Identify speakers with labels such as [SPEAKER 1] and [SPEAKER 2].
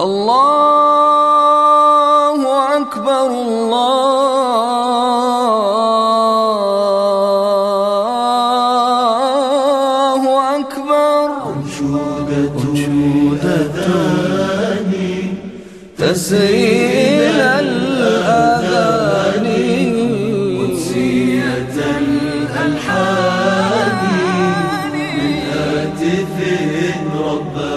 [SPEAKER 1] الله أكبر الله أكبر
[SPEAKER 2] أنشودة الأذان
[SPEAKER 1] إلى الأذان قدسية
[SPEAKER 2] الألحان من هاتف رباني.